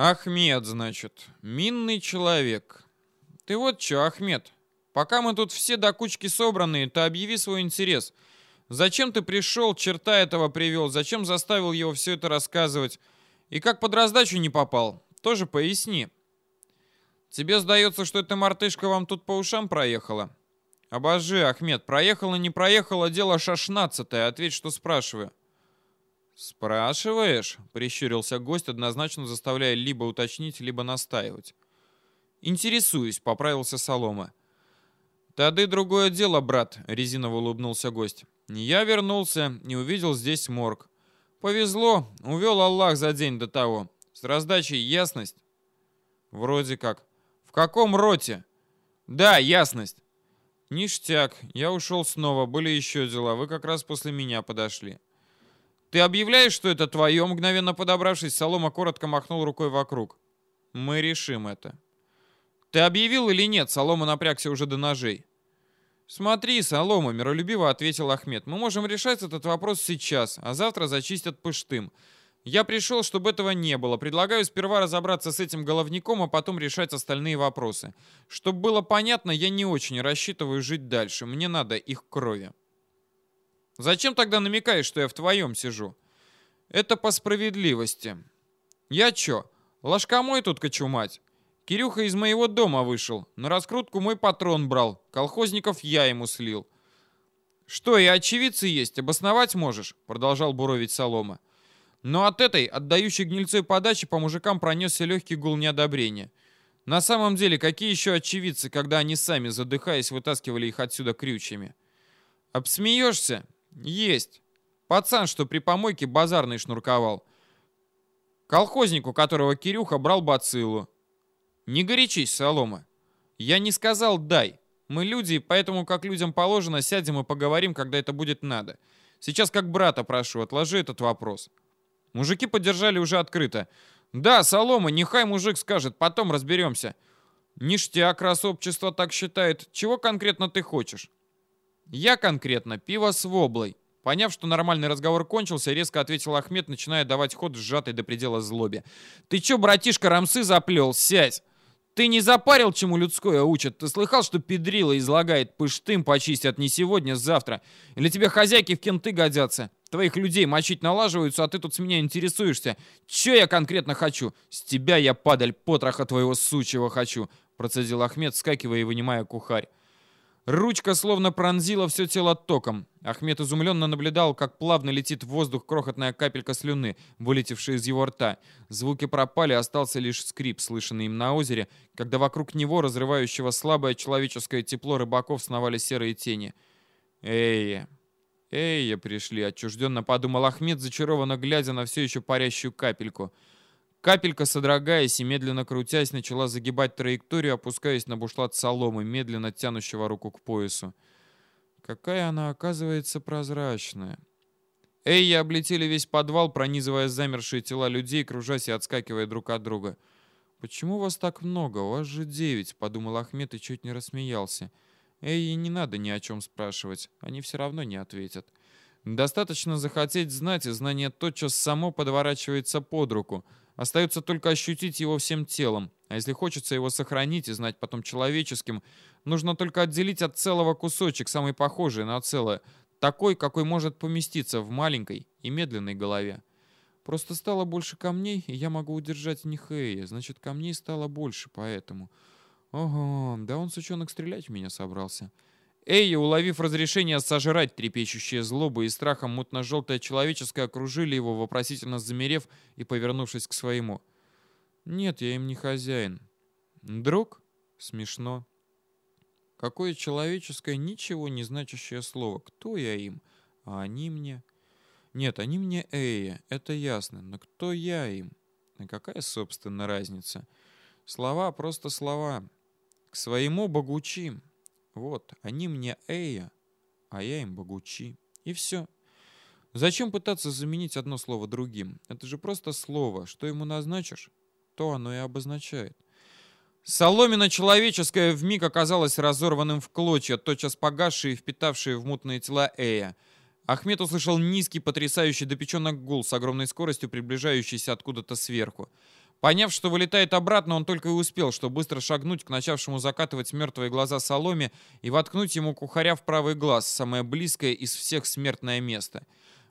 Ахмед, значит, минный человек. Ты вот чё, Ахмед, пока мы тут все до кучки собранные, то объяви свой интерес. Зачем ты пришел, черта этого привел, зачем заставил его все это рассказывать? И как под раздачу не попал, тоже поясни. Тебе сдается, что эта мартышка вам тут по ушам проехала? Обожи, Ахмед, проехала, не проехала, дело шашнадцатое, ответь, что спрашиваю. «Спрашиваешь?» — прищурился гость, однозначно заставляя либо уточнить, либо настаивать. «Интересуюсь», — поправился Солома. «Тады другое дело, брат», — резиново улыбнулся гость. «Я вернулся и увидел здесь морг. Повезло, увел Аллах за день до того. С раздачей ясность?» «Вроде как». «В каком роте?» «Да, ясность». «Ништяк, я ушел снова, были еще дела, вы как раз после меня подошли». «Ты объявляешь, что это твое?» Мгновенно подобравшись, Солома коротко махнул рукой вокруг. «Мы решим это». «Ты объявил или нет?» Солома напрягся уже до ножей. «Смотри, Солома», — миролюбиво ответил Ахмед, «мы можем решать этот вопрос сейчас, а завтра зачистят пыштым. Я пришел, чтобы этого не было. Предлагаю сперва разобраться с этим головником, а потом решать остальные вопросы. Чтобы было понятно, я не очень рассчитываю жить дальше. Мне надо их крови». Зачем тогда намекаешь, что я в твоем сижу? Это по справедливости. Я чё, ложкомой тут кочумать? Кирюха из моего дома вышел. На раскрутку мой патрон брал. Колхозников я ему слил. Что, и очевидцы есть? Обосновать можешь? Продолжал буровить Солома. Но от этой, отдающей гнильцой подачи, по мужикам пронесся легкий гул неодобрения. На самом деле, какие еще очевидцы, когда они сами, задыхаясь, вытаскивали их отсюда крючьями? Обсмеешься? Есть. Пацан, что при помойке базарный шнурковал. Колхознику, которого Кирюха брал бациллу. Не горячись, Солома. Я не сказал «дай». Мы люди, поэтому, как людям положено, сядем и поговорим, когда это будет надо. Сейчас как брата прошу, отложи этот вопрос. Мужики поддержали уже открыто. Да, Солома, нехай мужик скажет, потом разберемся. Ништяк, раз общество так считает. Чего конкретно ты хочешь? Я конкретно пиво с воблой. Поняв, что нормальный разговор кончился, резко ответил Ахмед, начиная давать ход сжатой до предела злобе. «Ты чё, братишка, рамсы заплел? Сядь! Ты не запарил, чему людское учат? Ты слыхал, что педрила излагает, пыштым почистят не сегодня, завтра? Или тебе хозяйки в кенты годятся? Твоих людей мочить налаживаются, а ты тут с меня интересуешься. Чё я конкретно хочу? С тебя я, падаль, потроха твоего сучьего хочу!» Процедил Ахмед, скакивая и вынимая кухарь. Ручка словно пронзила все тело током. Ахмед изумленно наблюдал, как плавно летит в воздух крохотная капелька слюны, вылетевшая из его рта. Звуки пропали, остался лишь скрип, слышанный им на озере, когда вокруг него, разрывающего слабое человеческое тепло рыбаков, сновали серые тени. «Эй, эй, пришли!» — отчужденно подумал Ахмед, зачарованно глядя на все еще парящую капельку — Капелька, содрогаясь и медленно крутясь, начала загибать траекторию, опускаясь на бушлат соломы, медленно тянущего руку к поясу. Какая она, оказывается, прозрачная. Эйи облетели весь подвал, пронизывая замершие тела людей, кружась и отскакивая друг от друга. «Почему вас так много? У вас же девять», — подумал Ахмед и чуть не рассмеялся. Эйи не надо ни о чем спрашивать, они все равно не ответят. Достаточно захотеть знать, и знание тотчас само подворачивается под руку — Остается только ощутить его всем телом. А если хочется его сохранить и знать потом человеческим, нужно только отделить от целого кусочек, самый похожий на целое, такой, какой может поместиться в маленькой и медленной голове. Просто стало больше камней, и я могу удержать Нихея. Значит, камней стало больше, поэтому... Ого, да он, сучонок, стрелять в меня собрался. Эйя, уловив разрешение сожрать трепещущие злобы и страхом мутно-желтое человеческое, окружили его, вопросительно замерев и повернувшись к своему. «Нет, я им не хозяин». «Друг?» «Смешно». Какое человеческое, ничего не значащее слово. Кто я им? А они мне? Нет, они мне Эйя, это ясно. Но кто я им? И какая, собственно, разница? Слова просто слова. К своему богучим. Вот, они мне Эя, а я им Богучи. И все. Зачем пытаться заменить одно слово другим? Это же просто слово. Что ему назначишь, то оно и обозначает. Соломина человеческая вмиг оказалась разорванным в клочья, тотчас погасшие и впитавшие в мутные тела Эя. Ахмед услышал низкий, потрясающий до печенок гул с огромной скоростью, приближающийся откуда-то сверху. Поняв, что вылетает обратно, он только и успел, что быстро шагнуть к начавшему закатывать мертвые глаза соломе и воткнуть ему кухаря в правый глаз, самое близкое из всех смертное место.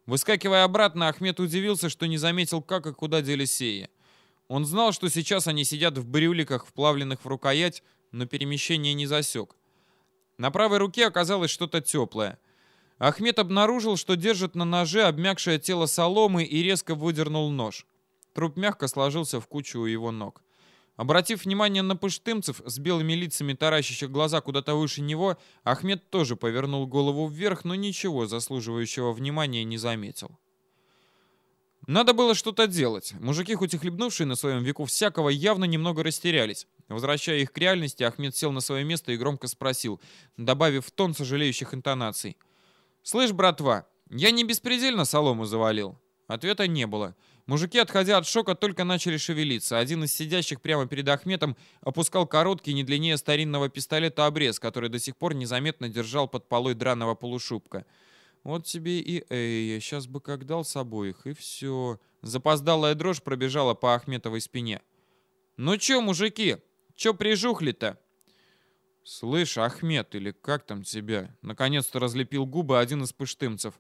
Выскакивая обратно, Ахмед удивился, что не заметил, как и куда делись сеи. Он знал, что сейчас они сидят в брюликах, вплавленных в рукоять, но перемещение не засек. На правой руке оказалось что-то теплое. Ахмед обнаружил, что держит на ноже обмякшее тело соломы и резко выдернул нож. Труп мягко сложился в кучу у его ног. Обратив внимание на пыштымцев с белыми лицами, таращащих глаза куда-то выше него, Ахмед тоже повернул голову вверх, но ничего заслуживающего внимания не заметил. Надо было что-то делать. Мужики, хоть и хлебнувшие на своем веку всякого, явно немного растерялись. Возвращая их к реальности, Ахмед сел на свое место и громко спросил, добавив тон сожалеющих интонаций. «Слышь, братва, я не беспредельно солому завалил?» Ответа не было. Мужики, отходя от шока, только начали шевелиться. Один из сидящих прямо перед Ахметом опускал короткий, не длиннее старинного пистолета обрез, который до сих пор незаметно держал под полой драного полушубка. Вот тебе и эй, сейчас бы как дал с обоих, и все. Запоздалая дрожь пробежала по Ахметовой спине. «Ну чё, мужики, чё прижухли-то?» «Слышь, Ахмед, или как там тебя?» Наконец-то разлепил губы один из пыштымцев.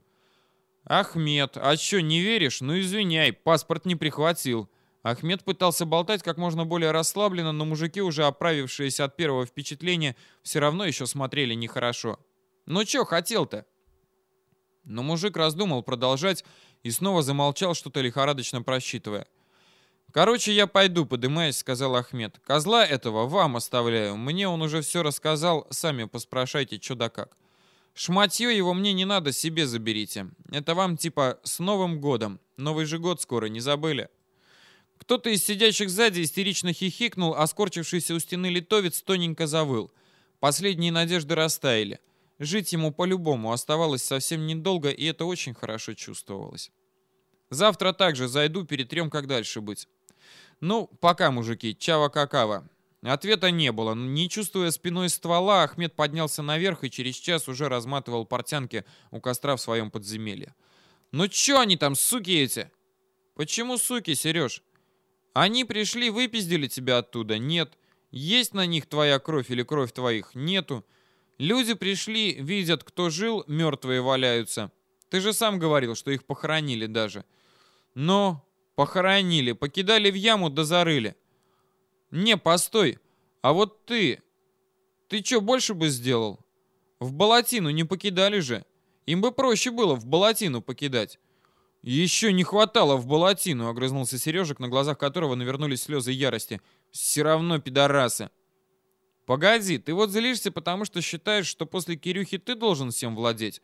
«Ахмед, а что, не веришь? Ну извиняй, паспорт не прихватил». Ахмед пытался болтать как можно более расслабленно, но мужики, уже оправившиеся от первого впечатления, все равно еще смотрели нехорошо. «Ну чё хотел-то?» Но мужик раздумал продолжать и снова замолчал, что-то лихорадочно просчитывая. «Короче, я пойду, подымаясь», — сказал Ахмед. «Козла этого вам оставляю. Мне он уже все рассказал. Сами поспрашайте, что да как». Шматье его мне не надо, себе заберите. Это вам типа с Новым годом. Новый же год скоро, не забыли? Кто-то из сидящих сзади истерично хихикнул, а скорчившийся у стены литовец тоненько завыл. Последние надежды растаяли. Жить ему по-любому оставалось совсем недолго, и это очень хорошо чувствовалось. Завтра также зайду, перетрем, как дальше быть. Ну, пока, мужики, чава-какава. Ответа не было. Не чувствуя спиной ствола, Ахмед поднялся наверх и через час уже разматывал портянки у костра в своем подземелье. «Ну чё они там, суки эти?» «Почему суки, Сереж?» «Они пришли, выпиздили тебя оттуда?» «Нет». «Есть на них твоя кровь или кровь твоих?» «Нету». «Люди пришли, видят, кто жил, мертвые валяются. Ты же сам говорил, что их похоронили даже». «Но...» «Похоронили, покидали в яму да зарыли». «Не, постой. А вот ты... Ты что, больше бы сделал? В Балатину не покидали же. Им бы проще было в Балатину покидать». «Еще не хватало в Балатину», — огрызнулся Сережек, на глазах которого навернулись слезы ярости. «Все равно пидорасы». «Погоди, ты вот злишься, потому что считаешь, что после Кирюхи ты должен всем владеть?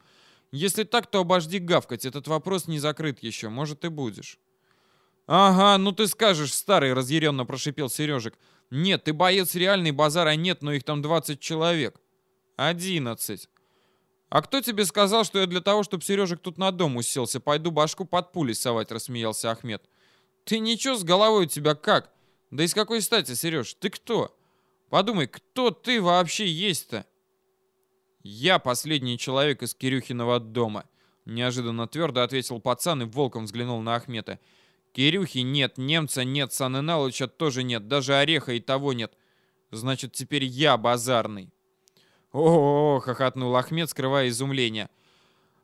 Если так, то обожди гавкать, этот вопрос не закрыт еще, может и будешь». «Ага, ну ты скажешь, старый!» — разъяренно прошипел Сережек. «Нет, ты боец реальный, базара нет, но их там 20 человек». «Одиннадцать». «А кто тебе сказал, что я для того, чтобы Сережек тут на дом уселся, пойду башку под пулей совать?» — рассмеялся Ахмед. «Ты ничего с головой у тебя как? Да из какой стати, Сереж? Ты кто? Подумай, кто ты вообще есть-то?» «Я последний человек из Кирюхиного дома», — неожиданно твердо ответил пацан и волком взглянул на Ахмета. Кирюхи нет, немца нет, Саныналыча тоже нет, даже Ореха и того нет. Значит, теперь я базарный. О, -о, -о хохотнул Ахмед, скрывая изумление.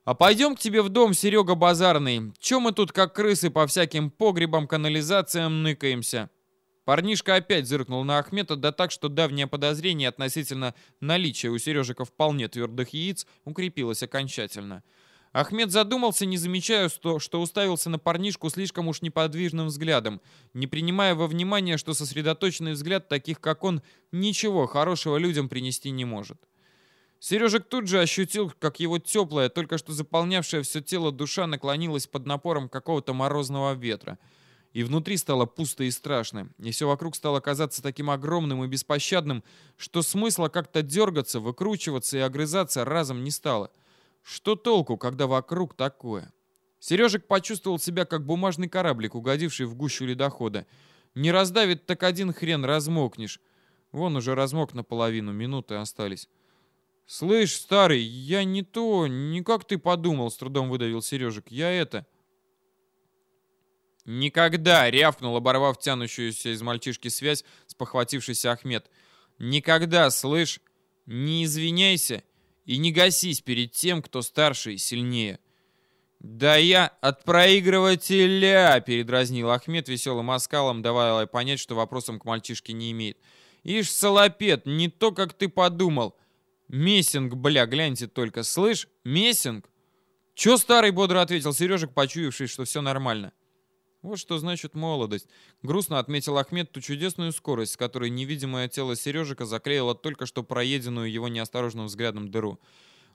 А пойдем к тебе в дом, Серега Базарный. Че мы тут как крысы по всяким погребам, канализациям ныкаемся? Парнишка опять зыркнул на Ахмета, да так, что давнее подозрение относительно наличия у Сережика вполне твердых яиц укрепилось окончательно. — Ахмед задумался, не замечая, что, что уставился на парнишку слишком уж неподвижным взглядом, не принимая во внимание, что сосредоточенный взгляд таких, как он, ничего хорошего людям принести не может. Сережек тут же ощутил, как его теплая, только что заполнявшая все тело душа наклонилась под напором какого-то морозного ветра. И внутри стало пусто и страшно, и все вокруг стало казаться таким огромным и беспощадным, что смысла как-то дергаться, выкручиваться и огрызаться разом не стало. Что толку, когда вокруг такое? Сережек почувствовал себя как бумажный кораблик, угодивший в гущу ледохода. Не раздавит, так один хрен размокнешь. Вон уже размок наполовину, минуты остались. «Слышь, старый, я не то, не как ты подумал», — с трудом выдавил Сережек. «Я это...» «Никогда!» — рявкнул, оборвав тянущуюся из мальчишки связь, спохватившийся Ахмед. «Никогда, слышь, не извиняйся и не гасись перед тем, кто старше и сильнее». «Да я от проигрывателя!» — передразнил Ахмед веселым оскалом, давая понять, что вопросом к мальчишке не имеет. «Ишь, салапет, не то, как ты подумал. Мессинг, бля, гляньте только, слышь, мессинг!» «Чё старый?» — бодро ответил Сережек, почуявший, что все нормально. Вот что значит молодость. Грустно отметил Ахмед ту чудесную скорость, с которой невидимое тело Сережика заклеило только что проеденную его неосторожным взглядом дыру.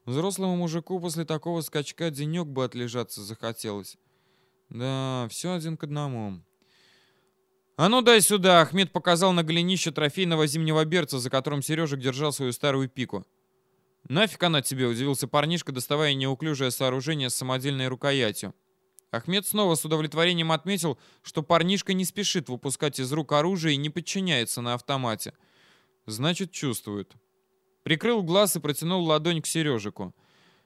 Взрослому мужику после такого скачка денек бы отлежаться захотелось. Да, все один к одному. «А ну дай сюда!» — Ахмед показал на голенище трофейного зимнего берца, за которым Сережек держал свою старую пику. «Нафиг она тебе?» — удивился парнишка, доставая неуклюжее сооружение с самодельной рукоятью. Ахмед снова с удовлетворением отметил, что парнишка не спешит выпускать из рук оружие и не подчиняется на автомате. Значит, чувствует. Прикрыл глаз и протянул ладонь к Сережику.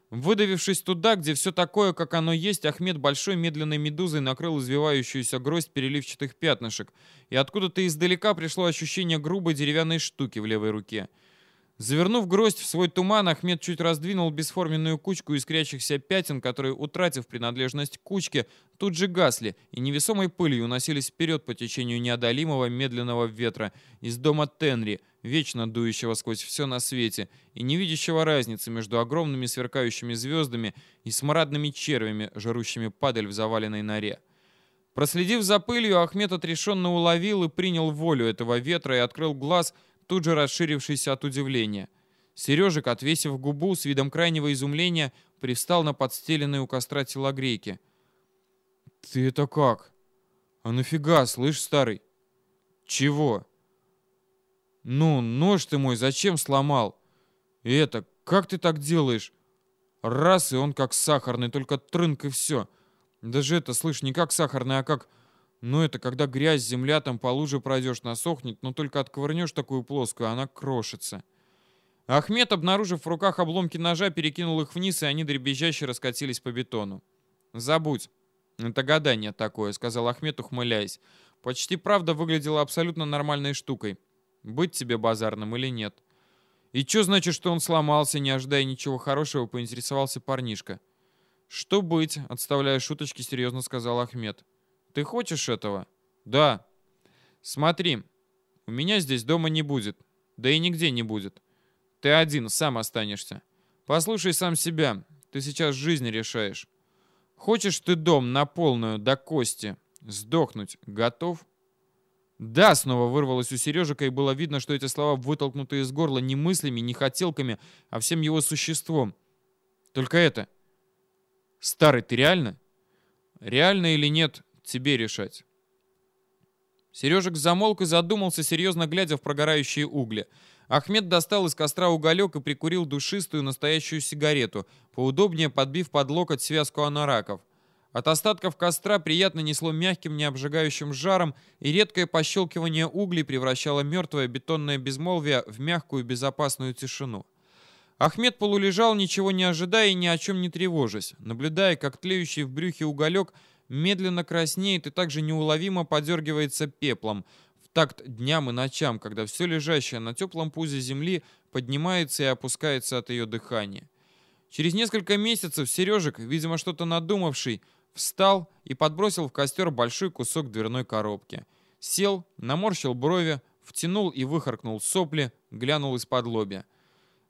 Выдавившись туда, где все такое, как оно есть, Ахмед большой медленной медузой накрыл извивающуюся гроздь переливчатых пятнышек, и откуда-то издалека пришло ощущение грубой деревянной штуки в левой руке — Завернув гроздь в свой туман, Ахмед чуть раздвинул бесформенную кучку искрящихся пятен, которые, утратив принадлежность к кучке, тут же гасли и невесомой пылью уносились вперед по течению неодолимого медленного ветра из дома Тенри, вечно дующего сквозь все на свете и не видящего разницы между огромными сверкающими звездами и смрадными червями, жарущими падаль в заваленной норе. Проследив за пылью, Ахмед отрешенно уловил и принял волю этого ветра и открыл глаз — тут же расширившийся от удивления. Сережик, отвесив губу с видом крайнего изумления, привстал на подстеленной у костра телогрейке. «Ты это как? А нафига, слышь, старый?» «Чего?» «Ну, нож ты мой зачем сломал? И это, как ты так делаешь?» Раз, и он как сахарный, только трынк и все. Даже это, слышь, не как сахарный, а как ну, это когда грязь, земля там по луже пройдешь, насохнет, но только отковырнешь такую плоскую, она крошится. Ахмед, обнаружив в руках обломки ножа, перекинул их вниз, и они дребезжаще раскатились по бетону. «Забудь. Это гадание такое», — сказал Ахмед, ухмыляясь. Почти правда выглядела абсолютно нормальной штукой. Быть тебе базарным или нет. И что значит, что он сломался, не ожидая ничего хорошего, поинтересовался парнишка. «Что быть?» — отставляя шуточки, серьезно сказал Ахмед. Ты хочешь этого? Да. Смотри, у меня здесь дома не будет. Да и нигде не будет. Ты один, сам останешься. Послушай сам себя. Ты сейчас жизнь решаешь. Хочешь ты дом на полную, до кости? Сдохнуть готов? Да, снова вырвалось у Сережика, и было видно, что эти слова вытолкнуты из горла не мыслями, не хотелками, а всем его существом. Только это. Старый, ты реально? Реально или нет, Тебе решать. Сережек замолк и задумался, серьезно глядя в прогорающие угли. Ахмед достал из костра уголек и прикурил душистую настоящую сигарету, поудобнее подбив под локоть связку анараков. От остатков костра приятно несло мягким, необжигающим жаром, и редкое пощелкивание углей превращало мертвое бетонное безмолвие в мягкую безопасную тишину. Ахмед полулежал, ничего не ожидая и ни о чем не тревожась, наблюдая, как тлеющий в брюхе уголек медленно краснеет и также неуловимо подергивается пеплом, в такт дням и ночам, когда все лежащее на теплом пузе земли поднимается и опускается от ее дыхания. Через несколько месяцев Сережек, видимо что-то надумавший, встал и подбросил в костер большой кусок дверной коробки. Сел, наморщил брови, втянул и выхаркнул сопли, глянул из-под лобя.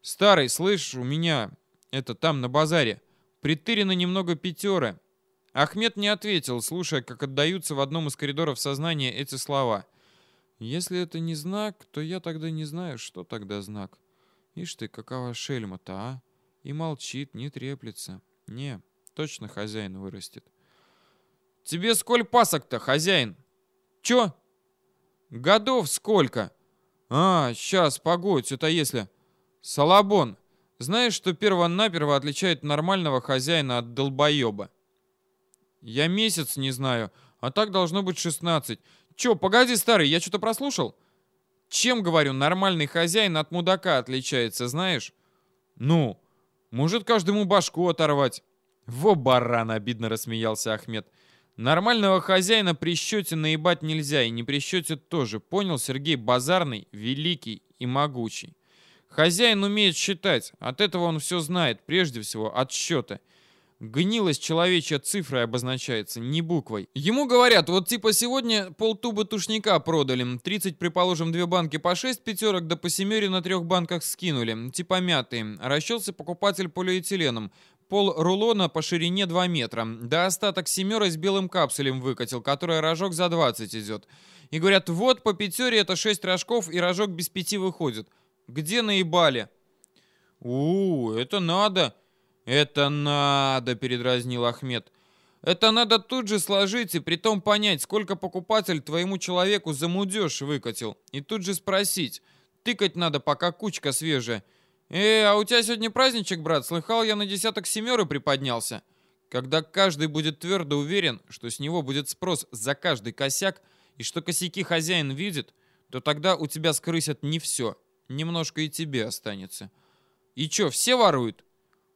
«Старый, слышь, у меня, это там, на базаре, притырены немного пятеры, Ахмед не ответил, слушая, как отдаются в одном из коридоров сознания эти слова. «Если это не знак, то я тогда не знаю, что тогда знак. Ишь ты, какова шельма-то, а? И молчит, не треплется. Не, точно хозяин вырастет». «Тебе сколь пасок-то, хозяин?» «Чё?» «Годов сколько?» «А, сейчас, погодь, это если...» «Салабон, знаешь, что перво-наперво отличает нормального хозяина от долбоеба?» Я месяц не знаю, а так должно быть 16. Че, погоди, старый, я что-то прослушал? Чем, говорю, нормальный хозяин от мудака отличается, знаешь? Ну, может каждому башку оторвать. Во баран, обидно рассмеялся Ахмед. Нормального хозяина при счете наебать нельзя, и не при счете тоже. Понял Сергей Базарный, великий и могучий. Хозяин умеет считать, от этого он все знает, прежде всего от счета. Гнилость человечья цифрой обозначается, не буквой. Ему говорят, вот типа сегодня полтубы тушника продали, 30, предположим, две банки по 6 пятерок, да по семере на трех банках скинули, типа мятые. Расчелся покупатель полиэтиленом. Пол рулона по ширине 2 метра. Да остаток семерой с белым капсулем выкатил, который рожок за 20 идет. И говорят, вот по пятере это 6 рожков, и рожок без пяти выходит. Где наебали? -у это надо. «Это надо», — передразнил Ахмед. «Это надо тут же сложить и притом понять, сколько покупатель твоему человеку за мудеж выкатил. И тут же спросить. Тыкать надо, пока кучка свежая. «Э, а у тебя сегодня праздничек, брат? Слыхал, я на десяток семеры приподнялся». Когда каждый будет твердо уверен, что с него будет спрос за каждый косяк, и что косяки хозяин видит, то тогда у тебя скрысят не все. Немножко и тебе останется. И чё, все воруют?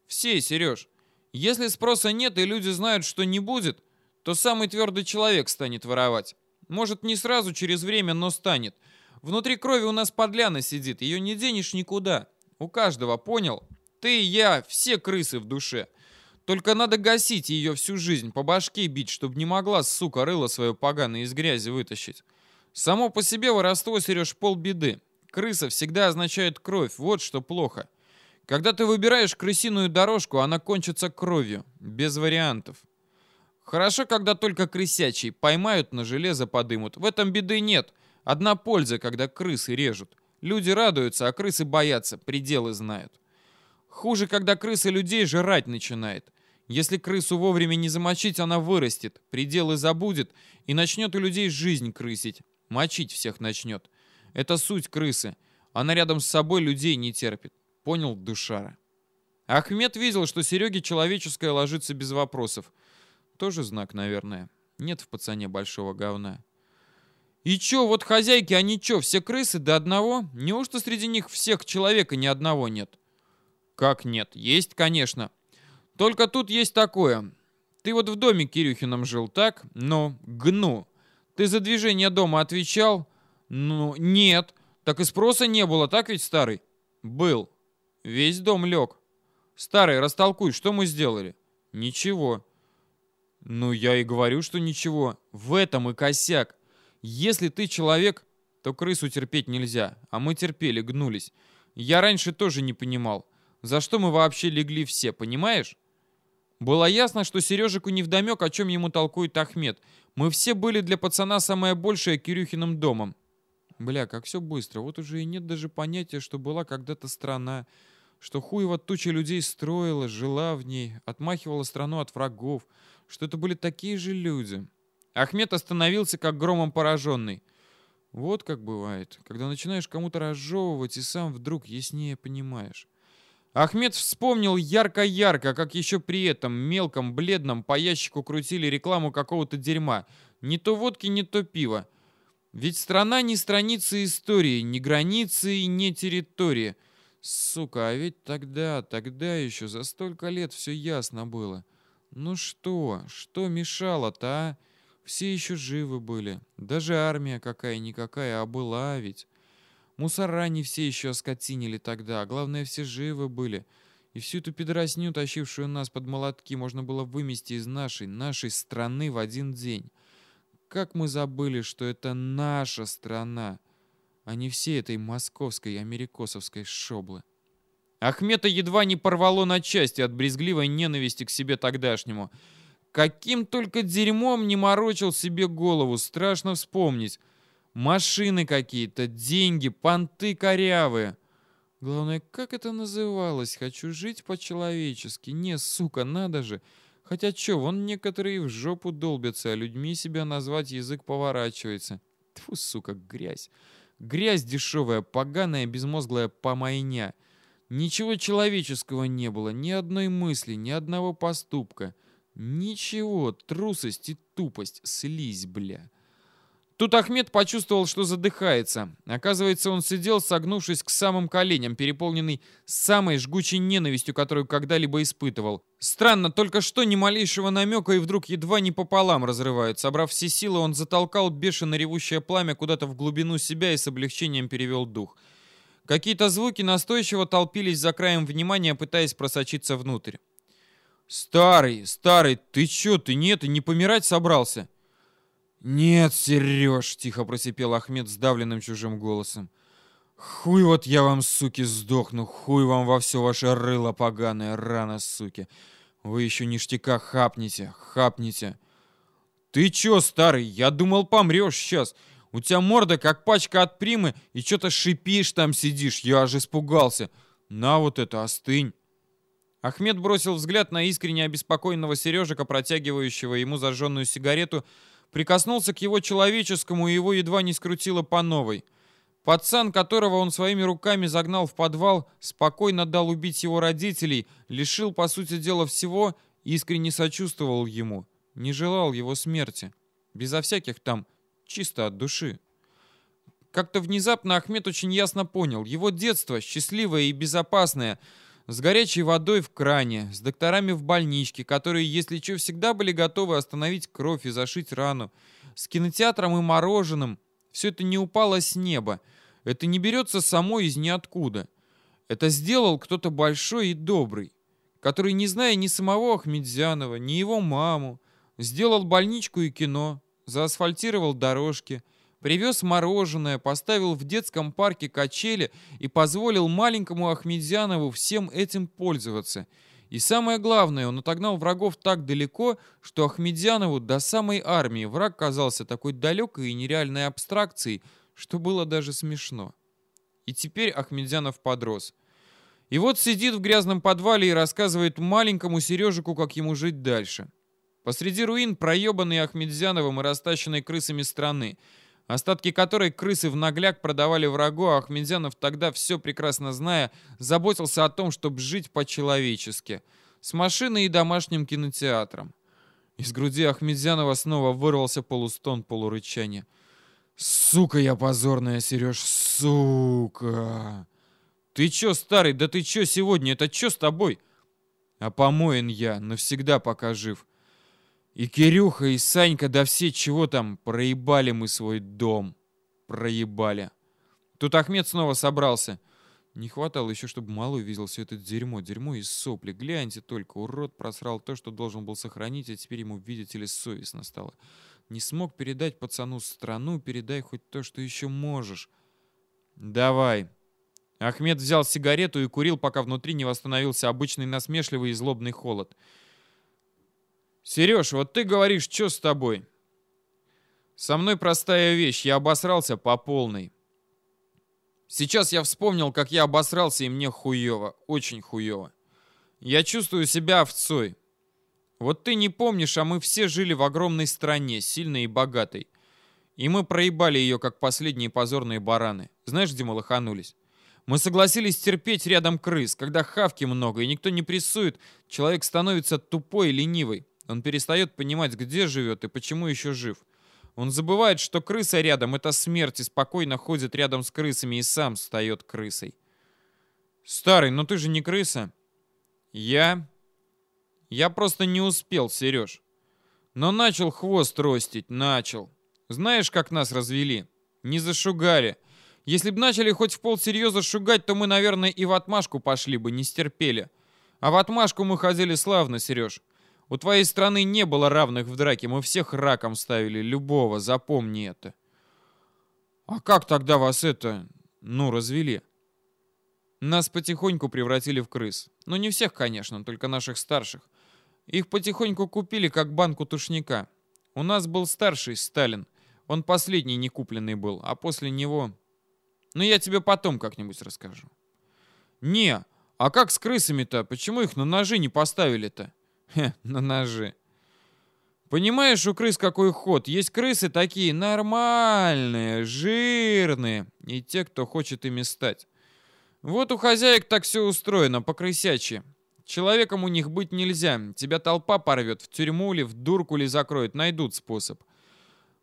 Все, Сереж. Если спроса нет и люди знают, что не будет, то самый твердый человек станет воровать. Может, не сразу, через время, но станет. Внутри крови у нас подляна сидит, ее не денешь никуда. У каждого, понял? Ты, я, все крысы в душе. Только надо гасить ее всю жизнь, по башке бить, чтобы не могла, сука, рыло свое поганое из грязи вытащить. Само по себе воровство, Сереж, полбеды. Крыса всегда означает кровь, вот что плохо. Когда ты выбираешь крысиную дорожку, она кончится кровью, без вариантов. Хорошо, когда только крысячий, поймают на железо подымут. В этом беды нет. Одна польза, когда крысы режут. Люди радуются, а крысы боятся, пределы знают. Хуже, когда крыса людей жрать начинает. Если крысу вовремя не замочить, она вырастет, пределы забудет и начнет у людей жизнь крысить. Мочить всех начнет. Это суть крысы. Она рядом с собой людей не терпит понял Душара. Ахмед видел, что Сереге человеческое ложится без вопросов. Тоже знак, наверное. Нет в пацане большого говна. И чё, вот хозяйки, они чё, все крысы до одного? Неужто среди них всех человека ни одного нет? Как нет? Есть, конечно. Только тут есть такое. Ты вот в доме Кирюхином жил, так? Ну, гну. Ты за движение дома отвечал? Ну, нет. Так и спроса не было, так ведь, старый? Был. Весь дом лег. Старый, растолкуй, что мы сделали? Ничего. Ну, я и говорю, что ничего. В этом и косяк. Если ты человек, то крысу терпеть нельзя. А мы терпели, гнулись. Я раньше тоже не понимал, за что мы вообще легли все, понимаешь? Было ясно, что Сережику невдомек, о чем ему толкует Ахмед. Мы все были для пацана самое большее Кирюхиным домом. Бля, как все быстро. Вот уже и нет даже понятия, что была когда-то страна что хуево туча людей строила, жила в ней, отмахивала страну от врагов, что это были такие же люди. Ахмед остановился, как громом пораженный. Вот как бывает, когда начинаешь кому-то разжевывать и сам вдруг яснее понимаешь. Ахмед вспомнил ярко-ярко, как еще при этом мелком, бледном по ящику крутили рекламу какого-то дерьма. Не то водки, не то пива. Ведь страна не страница истории, не границы и не территория — Сука, а ведь тогда, тогда еще за столько лет все ясно было. Ну что, что мешало-то, а? Все еще живы были. Даже армия какая-никакая, а была ведь. Мусора не все еще оскотинили тогда, а главное, все живы были. И всю эту пидоросню, тащившую нас под молотки, можно было вымести из нашей, нашей страны в один день. Как мы забыли, что это наша страна а не всей этой московской америкосовской шоблы. Ахмета едва не порвало на части от брезгливой ненависти к себе тогдашнему. Каким только дерьмом не морочил себе голову, страшно вспомнить. Машины какие-то, деньги, понты корявые. Главное, как это называлось? Хочу жить по-человечески. Не, сука, надо же. Хотя чё, вон некоторые в жопу долбятся, а людьми себя назвать язык поворачивается. Тьфу, сука, грязь. Грязь дешевая, поганая, безмозглая помойня. Ничего человеческого не было, ни одной мысли, ни одного поступка. Ничего, трусость и тупость, слизь, бля. Тут Ахмед почувствовал, что задыхается. Оказывается, он сидел, согнувшись к самым коленям, переполненный самой жгучей ненавистью, которую когда-либо испытывал. Странно, только что ни малейшего намека и вдруг едва не пополам разрывают. Собрав все силы, он затолкал бешено ревущее пламя куда-то в глубину себя и с облегчением перевел дух. Какие-то звуки настойчиво толпились за краем внимания, пытаясь просочиться внутрь. «Старый, старый, ты чё, ты нет, и не помирать собрался?» «Нет, Сереж!» — тихо просипел Ахмед сдавленным чужим голосом. «Хуй вот я вам, суки, сдохну! Хуй вам во все ваше рыло поганое, рано, суки! Вы еще ништяка хапните, хапните!» «Ты чё, старый? Я думал, помрешь сейчас! У тебя морда как пачка от примы, и что-то шипишь там сидишь, я аж испугался! На вот это, остынь!» Ахмед бросил взгляд на искренне обеспокоенного Сережика, протягивающего ему зажженную сигарету, прикоснулся к его человеческому, и его едва не скрутило по новой. Пацан, которого он своими руками загнал в подвал, спокойно дал убить его родителей, лишил, по сути дела, всего, искренне сочувствовал ему, не желал его смерти. Безо всяких там, чисто от души. Как-то внезапно Ахмед очень ясно понял, его детство, счастливое и безопасное – с горячей водой в кране, с докторами в больничке, которые, если что, всегда были готовы остановить кровь и зашить рану, с кинотеатром и мороженым. Все это не упало с неба. Это не берется само из ниоткуда. Это сделал кто-то большой и добрый, который, не зная ни самого Ахмедзянова, ни его маму, сделал больничку и кино, заасфальтировал дорожки – Привез мороженое, поставил в детском парке качели и позволил маленькому Ахмедзянову всем этим пользоваться. И самое главное, он отогнал врагов так далеко, что Ахмедзянову до самой армии враг казался такой далекой и нереальной абстракцией, что было даже смешно. И теперь Ахмедзянов подрос. И вот сидит в грязном подвале и рассказывает маленькому Сережику, как ему жить дальше. Посреди руин проебанный Ахмедзяновым и растащенной крысами страны – остатки которой крысы в нагляк продавали врагу, а Ахмедзянов тогда, все прекрасно зная, заботился о том, чтобы жить по-человечески, с машиной и домашним кинотеатром. Из груди Ахмедзянова снова вырвался полустон полурычания. «Сука я позорная, Сереж, сука!» «Ты чё, старый, да ты чё сегодня? Это чё с тобой?» «А помоен я, навсегда пока жив. И Кирюха, и Санька, да все чего там, проебали мы свой дом. Проебали. Тут Ахмед снова собрался. Не хватало еще, чтобы малой видел все это дерьмо, дерьмо из сопли. Гляньте только, урод просрал то, что должен был сохранить, а теперь ему, видите ли, совестно стало. Не смог передать пацану страну, передай хоть то, что еще можешь. Давай. Ахмед взял сигарету и курил, пока внутри не восстановился обычный насмешливый и злобный холод. — Сереж, вот ты говоришь, что с тобой? Со мной простая вещь, я обосрался по полной. Сейчас я вспомнил, как я обосрался, и мне хуево, очень хуево. Я чувствую себя овцой. Вот ты не помнишь, а мы все жили в огромной стране, сильной и богатой. И мы проебали ее, как последние позорные бараны. Знаешь, где мы лоханулись? Мы согласились терпеть рядом крыс. Когда хавки много и никто не прессует, человек становится тупой и ленивый. Он перестает понимать, где живет и почему еще жив. Он забывает, что крыса рядом — это смерть, и спокойно ходит рядом с крысами и сам стает крысой. «Старый, но ты же не крыса». «Я...» «Я просто не успел, Сереж. Но начал хвост ростить, начал. Знаешь, как нас развели? Не зашугали. Если б начали хоть в полсерьеза шугать, то мы, наверное, и в отмашку пошли бы, не стерпели. А в отмашку мы ходили славно, Сереж. У твоей страны не было равных в драке, мы всех раком ставили, любого, запомни это. А как тогда вас это, ну, развели? Нас потихоньку превратили в крыс. Ну, не всех, конечно, только наших старших. Их потихоньку купили, как банку тушника. У нас был старший, Сталин. Он последний не купленный был, а после него... Ну, я тебе потом как-нибудь расскажу. Не, а как с крысами-то? Почему их на ножи не поставили-то? Хе, на ножи. Понимаешь, у крыс какой ход? Есть крысы такие нормальные, жирные, и те, кто хочет ими стать. Вот у хозяек так все устроено, по-крысячьи. Человеком у них быть нельзя. Тебя толпа порвет, в тюрьму ли, в дурку ли закроет, найдут способ.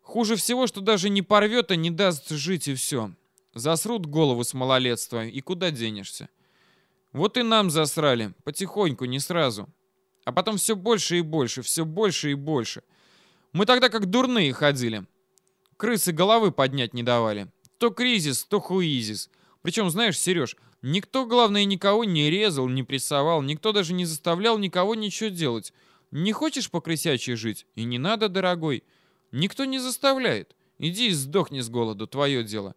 Хуже всего, что даже не порвет, а не даст жить и все. Засрут голову с малолетства, и куда денешься? Вот и нам засрали, потихоньку, не сразу. А потом все больше и больше, все больше и больше. Мы тогда как дурные ходили. Крысы головы поднять не давали. То кризис, то хуизис. Причем, знаешь, Сереж, никто, главное, никого не резал, не прессовал, никто даже не заставлял никого ничего делать. Не хочешь по-крысячьи жить? И не надо, дорогой. Никто не заставляет. Иди и сдохни с голоду, твое дело.